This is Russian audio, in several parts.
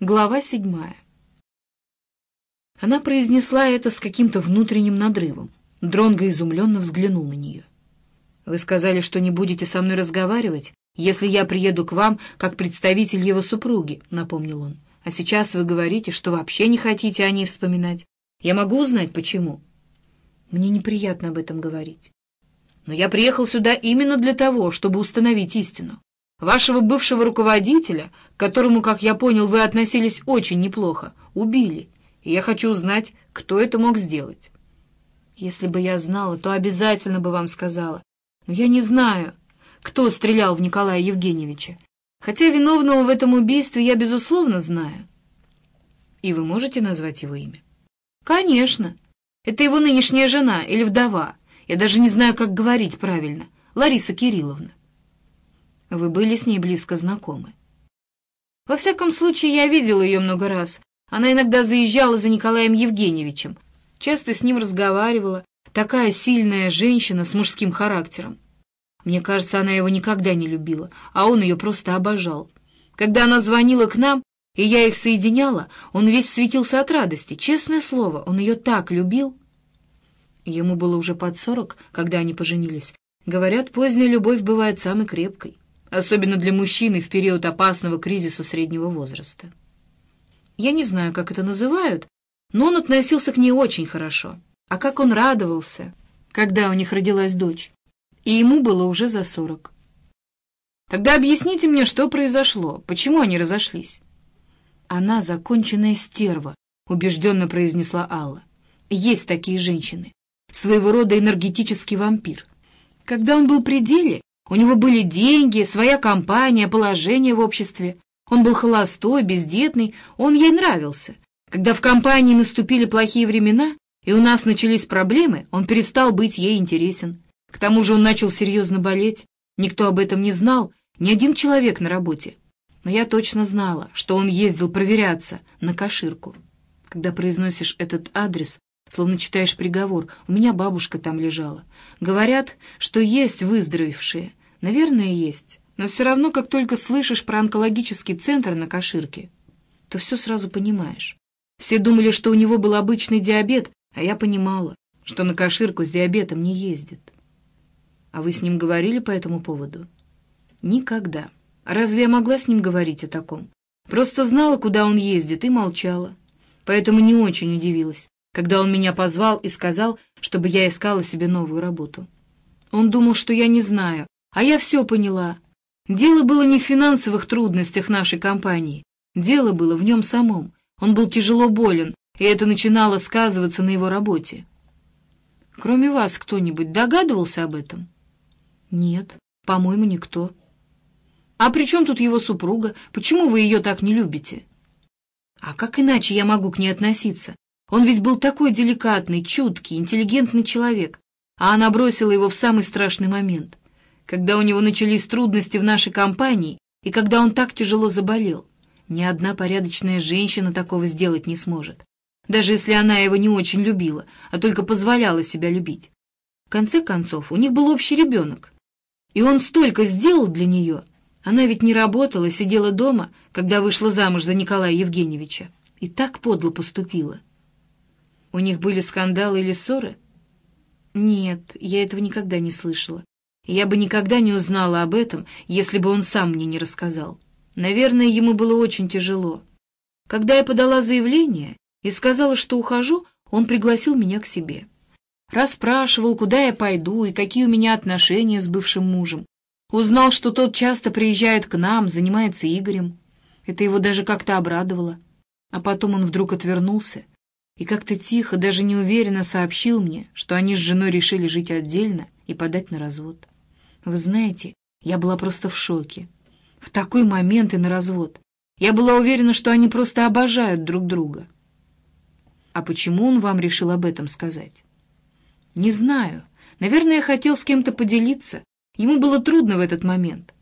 Глава седьмая. Она произнесла это с каким-то внутренним надрывом. Дронго изумленно взглянул на нее. «Вы сказали, что не будете со мной разговаривать, если я приеду к вам как представитель его супруги», — напомнил он. «А сейчас вы говорите, что вообще не хотите о ней вспоминать. Я могу узнать, почему?» «Мне неприятно об этом говорить. Но я приехал сюда именно для того, чтобы установить истину. Вашего бывшего руководителя, к которому, как я понял, вы относились очень неплохо, убили, и я хочу узнать, кто это мог сделать. Если бы я знала, то обязательно бы вам сказала. Но я не знаю, кто стрелял в Николая Евгеньевича. Хотя виновного в этом убийстве я, безусловно, знаю. И вы можете назвать его имя? Конечно. Это его нынешняя жена или вдова. Я даже не знаю, как говорить правильно. Лариса Кирилловна. Вы были с ней близко знакомы. Во всяком случае, я видела ее много раз. Она иногда заезжала за Николаем Евгеньевичем, часто с ним разговаривала. Такая сильная женщина с мужским характером. Мне кажется, она его никогда не любила, а он ее просто обожал. Когда она звонила к нам, и я их соединяла, он весь светился от радости. Честное слово, он ее так любил. Ему было уже под сорок, когда они поженились. Говорят, поздняя любовь бывает самой крепкой особенно для мужчины в период опасного кризиса среднего возраста. Я не знаю, как это называют, но он относился к ней очень хорошо. А как он радовался, когда у них родилась дочь. И ему было уже за сорок. Тогда объясните мне, что произошло, почему они разошлись. Она законченная стерва, убежденно произнесла Алла. Есть такие женщины. Своего рода энергетический вампир. Когда он был при деле, у него были деньги, своя компания, положение в обществе. Он был холостой, бездетный, он ей нравился. Когда в компании наступили плохие времена, и у нас начались проблемы, он перестал быть ей интересен. К тому же он начал серьезно болеть. Никто об этом не знал, ни один человек на работе. Но я точно знала, что он ездил проверяться на Каширку. Когда произносишь этот адрес, словно читаешь приговор, у меня бабушка там лежала. Говорят, что есть выздоровевшие, Наверное, есть. Но все равно, как только слышишь про онкологический центр на Каширке, то все сразу понимаешь. Все думали, что у него был обычный диабет, а я понимала, что на Каширку с диабетом не ездит. А вы с ним говорили по этому поводу? Никогда. Разве я могла с ним говорить о таком? Просто знала, куда он ездит, и молчала. Поэтому не очень удивилась, когда он меня позвал и сказал, чтобы я искала себе новую работу. Он думал, что я не знаю, а я все поняла. Дело было не в финансовых трудностях нашей компании. Дело было в нем самом. Он был тяжело болен, и это начинало сказываться на его работе. Кроме вас кто-нибудь догадывался об этом? Нет, по-моему, никто. А при чем тут его супруга? Почему вы ее так не любите? А как иначе я могу к ней относиться? Он ведь был такой деликатный, чуткий, интеллигентный человек, а она бросила его в самый страшный момент — когда у него начались трудности в нашей компании и когда он так тяжело заболел. Ни одна порядочная женщина такого сделать не сможет, даже если она его не очень любила, а только позволяла себя любить. В конце концов, у них был общий ребенок, и он столько сделал для нее. Она ведь не работала, сидела дома, когда вышла замуж за Николая Евгеньевича, и так подло поступила. У них были скандалы или ссоры? Нет, я этого никогда не слышала. Я бы никогда не узнала об этом, если бы он сам мне не рассказал. Наверное, ему было очень тяжело. Когда я подала заявление и сказала, что ухожу, он пригласил меня к себе. Расспрашивал, куда я пойду и какие у меня отношения с бывшим мужем. Узнал, что тот часто приезжает к нам, занимается Игорем. Это его даже как-то обрадовало. А потом он вдруг отвернулся и как-то тихо, даже неуверенно сообщил мне, что они с женой решили жить отдельно и подать на развод. Вы знаете, я была просто в шоке. В такой момент и на развод. Я была уверена, что они просто обожают друг друга. А почему он вам решил об этом сказать? Не знаю. Наверное, хотел с кем-то поделиться. Ему было трудно в этот момент.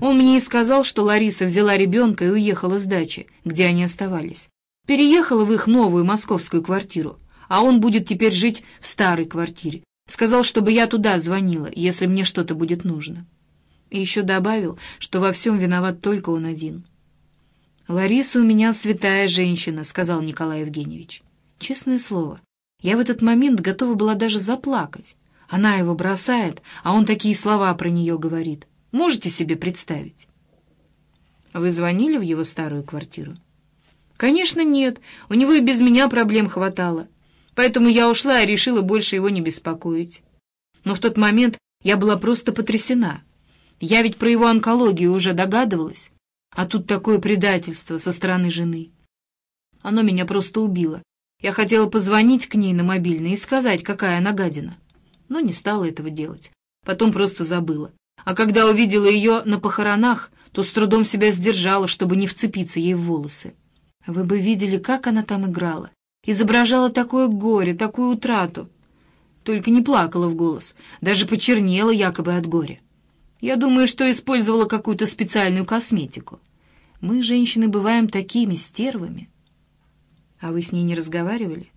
Он мне и сказал, что Лариса взяла ребенка и уехала с дачи, где они оставались. Переехала в их новую московскую квартиру, а он будет теперь жить в старой квартире, Сказал, чтобы я туда звонила, если мне что-то будет нужно. И еще добавил, что во всем виноват только он один. «Лариса у меня святая женщина», — сказал Николай Евгеньевич. Честное слово, я в этот момент готова была даже заплакать. Она его бросает, а он такие слова про нее говорит. Можете себе представить? Вы звонили в его старую квартиру? Конечно, нет. У него и без меня проблем хватало. Поэтому я ушла и решила больше его не беспокоить. Но в тот момент я была просто потрясена. Я ведь про его онкологию уже догадывалась. А тут такое предательство со стороны жены. Оно меня просто убило. Я хотела позвонить к ней на мобильный и сказать, какая она гадина. Но не стала этого делать. Потом просто забыла. А когда увидела ее на похоронах, то с трудом себя сдержала, чтобы не вцепиться ей в волосы. Вы бы видели, как она там играла. Изображала такое горе, такую утрату. Только не плакала в голос, даже почернела якобы от горя. Я думаю, что использовала какую-то специальную косметику. Мы, женщины, бываем такими стервами. А вы с ней не разговаривали?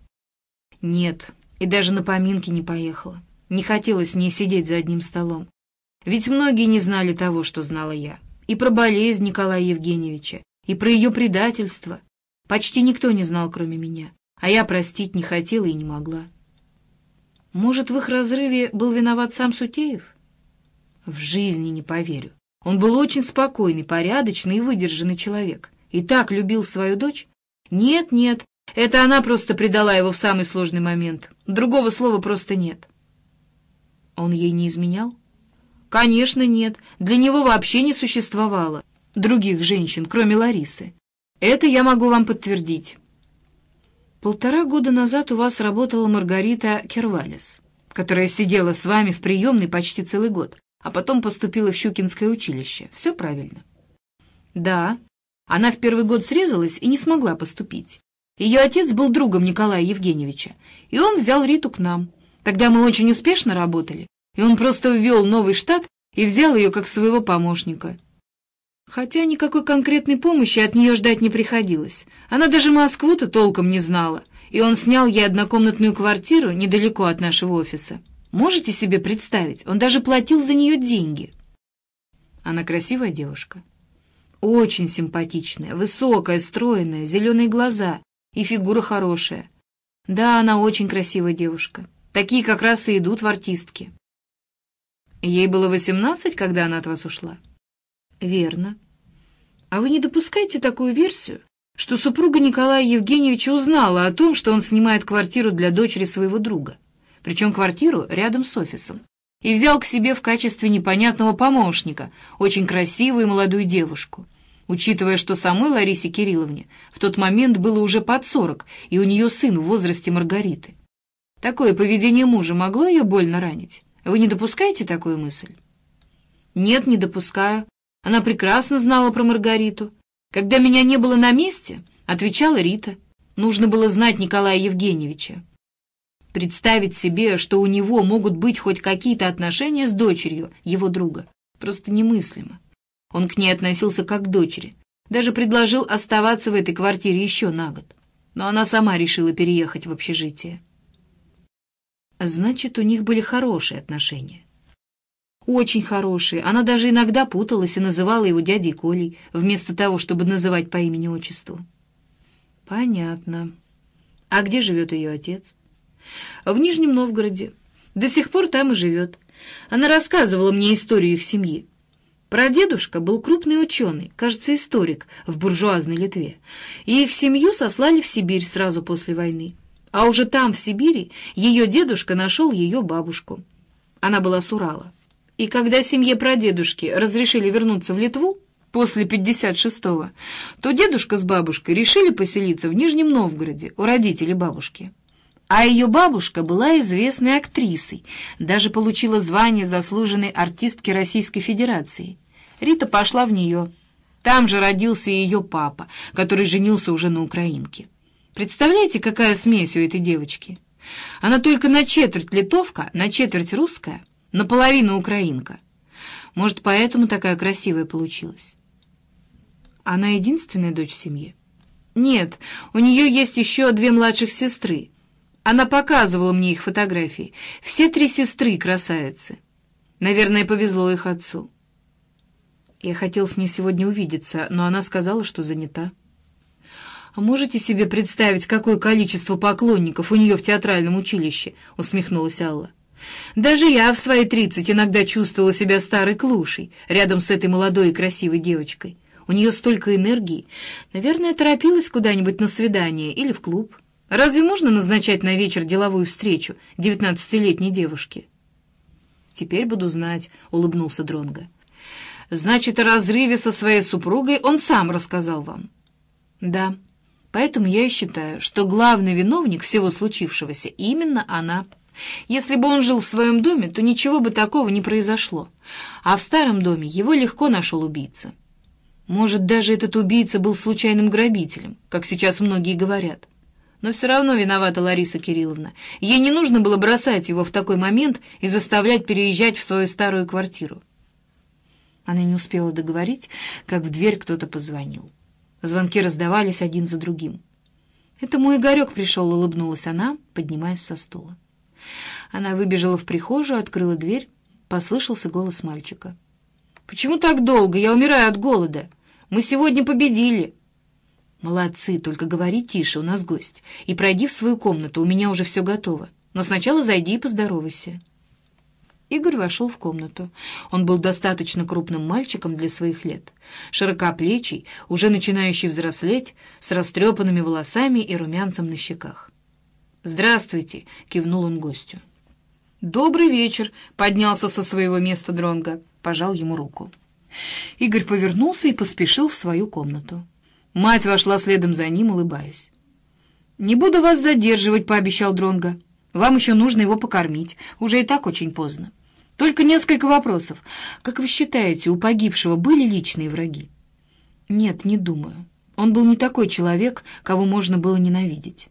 Нет, и даже на поминки не поехала. Не хотела с ней сидеть за одним столом. Ведь многие не знали того, что знала я. И про болезнь Николая Евгеньевича, и про ее предательство. Почти никто не знал, кроме меня. А я простить не хотела и не могла. Может, в их разрыве был виноват сам Сутеев? В жизни не поверю. Он был очень спокойный, порядочный и выдержанный человек. И так любил свою дочь? Нет, нет, это она просто предала его в самый сложный момент. Другого слова просто нет. Он ей не изменял? Конечно, нет. Для него вообще не существовало других женщин, кроме Ларисы. Это я могу вам подтвердить. Полтора года назад у вас работала Маргарита Кервалес, которая сидела с вами в приемной почти целый год а потом поступила в Щукинское училище. Все правильно? Да. Она в первый год срезалась и не смогла поступить. Ее отец был другом Николая Евгеньевича, и он взял Риту к нам. Тогда мы очень успешно работали, и он просто ввел новый штат и взял ее как своего помощника. Хотя никакой конкретной помощи от нее ждать не приходилось. Она даже Москву-то толком не знала, и он снял ей однокомнатную квартиру недалеко от нашего офиса. Можете себе представить? Он даже платил за нее деньги. Она красивая девушка. Очень симпатичная, высокая, стройная, зеленые глаза и фигура хорошая. Да, она очень красивая девушка. Такие как раз и идут в артистки. Ей было восемнадцать, когда она от вас ушла? Верно. А вы не допускаете такую версию, что супруга Николая Евгеньевича узнала о том, что он снимает квартиру для дочери своего друга? причем квартиру рядом с офисом, и взял к себе в качестве непонятного помощника очень красивую молодую девушку. Учитывая, что самой Ларисе Кирилловне в тот момент было уже под сорок, и у нее сын в возрасте Маргариты. Такое поведение мужа могло ее больно ранить? Вы не допускаете такую мысль? Нет, не допускаю. Она прекрасно знала про Маргариту. Когда меня не было на месте, отвечала Рита. Нужно было знать Николая Евгеньевича. Представить себе, что у него могут быть хоть какие-то отношения с дочерью его друга, просто немыслимо. Он к ней относился как к дочери, даже предложил оставаться в этой квартире еще на год. Но она сама решила переехать в общежитие. Значит, у них были хорошие отношения. Очень хорошие. Она даже иногда путалась и называла его дядей Колей, вместо того, чтобы называть по имени-отчеству. Понятно. А где живет ее отец? в Нижнем Новгороде. До сих пор там и живет. Она рассказывала мне историю их семьи. Прадедушка был крупный ученый, кажется, историк, в буржуазной Литве, и их семью сослали в Сибирь сразу после войны. А уже там, в Сибири, ее дедушка нашел ее бабушку. Она была с Урала. И когда семье прадедушки разрешили вернуться в Литву, после 56-го, то дедушка с бабушкой решили поселиться в Нижнем Новгороде у родителей бабушки. А ее бабушка была известной актрисой, даже получила звание заслуженной артистки Российской Федерации. Рита пошла в нее. Там же родился и ее папа, который женился уже на украинке. Представляете, какая смесь у этой девочки? Она только на четверть литовка, на четверть русская, наполовину украинка. Может, поэтому такая красивая получилась? Она единственная дочь в семье? Нет, у нее есть еще две младших сестры, она показывала мне их фотографии. Все три сестры красавицы. Наверное, повезло их отцу. Я хотел с ней сегодня увидеться, но она сказала, что занята. «А можете себе представить, какое количество поклонников у нее в театральном училище?» — усмехнулась Алла. «Даже я в свои тридцать иногда чувствовала себя старой клушей рядом с этой молодой и красивой девочкой. У нее столько энергии. Наверное, торопилась куда-нибудь на свидание или в клуб. Разве можно назначать на вечер деловую встречу девятнадцатилетней девушке?» «Теперь буду знать», — улыбнулся Дронга. «Значит, о разрыве со своей супругой он сам рассказал вам?» «Да». Поэтому я и считаю, что главный виновник всего случившегося именно она. Если бы он жил в своем доме, то ничего бы такого не произошло. А в старом доме его легко нашел убийца. Может, даже этот убийца был случайным грабителем, как сейчас многие говорят. Но все равно виновата Лариса Кирилловна. Ей не нужно было бросать его в такой момент и заставлять переезжать в свою старую квартиру. Она не успела договорить, как в дверь кто-то позвонил. Звонки раздавались один за другим. «Это мой Игорек пришел», — улыбнулась она, поднимаясь со стула. Она выбежала в прихожую, открыла дверь. Послышался голос мальчика. «Почему так долго? Я умираю от голода. Мы сегодня победили». «Молодцы, только говори тише, у нас гость. И пройди в свою комнату, у меня уже все готово. Но сначала зайди и поздоровайся». Игорь вошел в комнату. Он был достаточно крупным мальчиком для своих лет. Широкоплечий, уже начинающий взрослеть, с растрепанными волосами и румянцем на щеках. «Здравствуйте!» — кивнул он гостю. «Добрый вечер!» — поднялся со своего места Дронга, пожал ему руку. Игорь повернулся и поспешил в свою комнату. Мать вошла следом за ним, улыбаясь. «Не буду вас задерживать», — пообещал Дронга. «Вам еще нужно его покормить. Уже и так очень поздно». Только несколько вопросов. Как вы считаете, у погибшего были личные враги? Нет, не думаю. Он был не такой человек, кого можно было ненавидеть.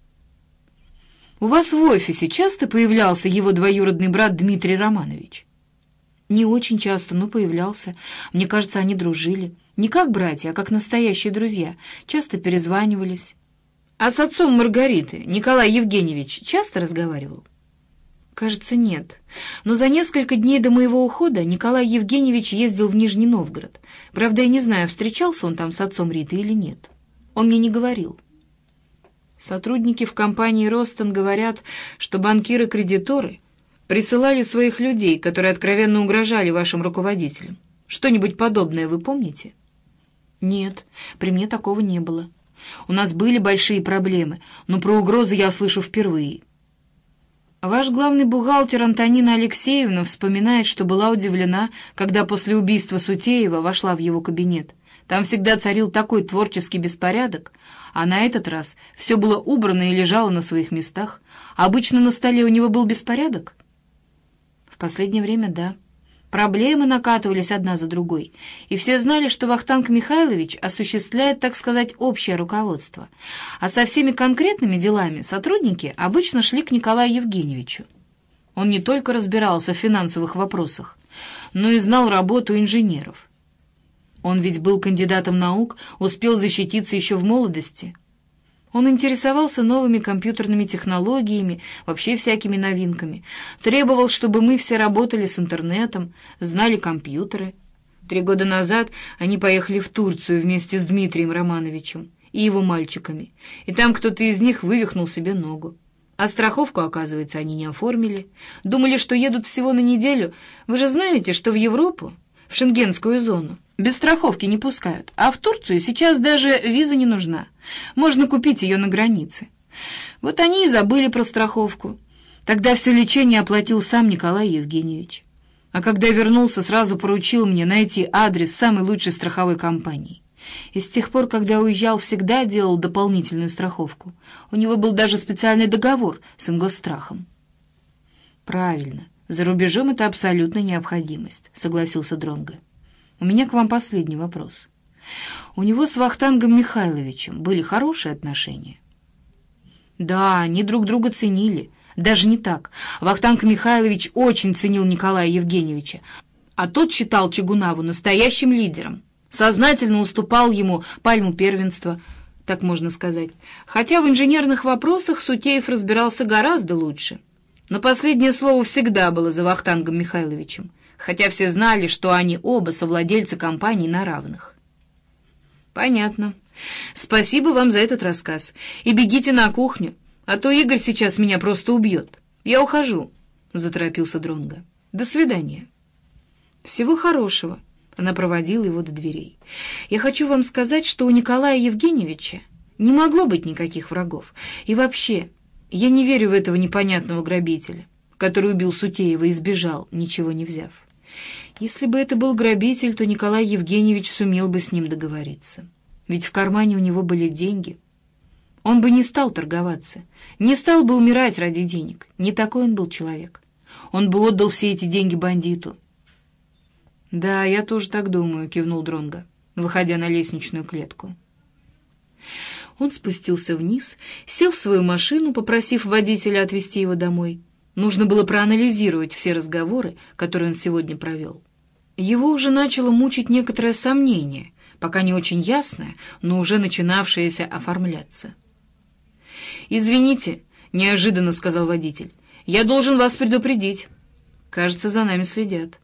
У вас в офисе часто появлялся его двоюродный брат Дмитрий Романович? Не очень часто, но появлялся. Мне кажется, они дружили. Не как братья, а как настоящие друзья. Часто перезванивались. А с отцом Маргариты Николай Евгеньевич часто разговаривал? Кажется, нет. Но за несколько дней до моего ухода Николай Евгеньевич ездил в Нижний Новгород. Правда, я не знаю, встречался он там с отцом Риты или нет. Он мне не говорил. Сотрудники в компании «Ростон» говорят, что банкиры-кредиторы присылали своих людей, которые откровенно угрожали вашим руководителям. Что-нибудь подобное вы помните? Нет, при мне такого не было. У нас были большие проблемы, но про угрозы я слышу впервые. Ваш главный бухгалтер Антонина Алексеевна вспоминает, что была удивлена, когда после убийства Сутеева вошла в его кабинет. Там всегда царил такой творческий беспорядок, а на этот раз все было убрано и лежало на своих местах. Обычно на столе у него был беспорядок? В последнее время — да. Проблемы накатывались одна за другой, и все знали, что Вахтанг Михайлович осуществляет, так сказать, общее руководство, а со всеми конкретными делами сотрудники обычно шли к Николаю Евгеньевичу. Он не только разбирался в финансовых вопросах, но и знал работу инженеров. Он ведь был кандидатом наук, успел защититься еще в молодости — он интересовался новыми компьютерными технологиями, вообще всякими новинками. Требовал, чтобы мы все работали с интернетом, знали компьютеры. Три года назад они поехали в Турцию вместе с Дмитрием Романовичем и его мальчиками, и там кто-то из них вывихнул себе ногу. А страховку, оказывается, они не оформили. Думали, что едут всего на неделю. Вы же знаете, что в Европу, в шенгенскую зону, без страховки не пускают, а в Турцию сейчас даже виза не нужна. Можно купить ее на границе. Вот они и забыли про страховку. Тогда все лечение оплатил сам Николай Евгеньевич. А когда вернулся, сразу поручил мне найти адрес самой лучшей страховой компании. И с тех пор, когда уезжал, всегда делал дополнительную страховку. У него был даже специальный договор с ингосстрахом. «Правильно. За рубежом это абсолютная необходимость», — согласился Дронго. У меня к вам последний вопрос. У него с Вахтангом Михайловичем были хорошие отношения? Да, они друг друга ценили. Даже не так. Вахтанг Михайлович очень ценил Николая Евгеньевича, а тот считал Чигунаву настоящим лидером. Сознательно уступал ему пальму первенства, так можно сказать. Хотя в инженерных вопросах Сутеев разбирался гораздо лучше. Но последнее слово всегда было за Вахтангом Михайловичем хотя все знали, что они оба совладельцы компании на равных. «Понятно. «Спасибо вам за этот рассказ. И бегите на кухню, а то Игорь сейчас меня просто убьет. Я ухожу», — заторопился Дронга. «До свидания». «Всего хорошего». Она проводила его до дверей. «Я хочу вам сказать, что у Николая Евгеньевича не могло быть никаких врагов. И вообще, я не верю в этого непонятного грабителя, который убил Сутеева и сбежал, ничего не взяв. Если бы это был грабитель, то Николай Евгеньевич сумел бы с ним договориться. Ведь в кармане у него были деньги. Он бы не стал торговаться, не стал бы умирать ради денег. Не такой он был человек. Он бы отдал все эти деньги бандиту. «Да, я тоже так думаю», — кивнул Дронго, выходя на лестничную клетку. Он спустился вниз, сел в свою машину, попросив водителя отвезти его домой. Нужно было проанализировать все разговоры, которые он сегодня провел. Его уже начало мучить некоторое сомнение, пока не очень ясное, но уже начинавшееся оформляться. «Извините», — неожиданно сказал водитель, — «я должен вас предупредить. Кажется, за нами следят».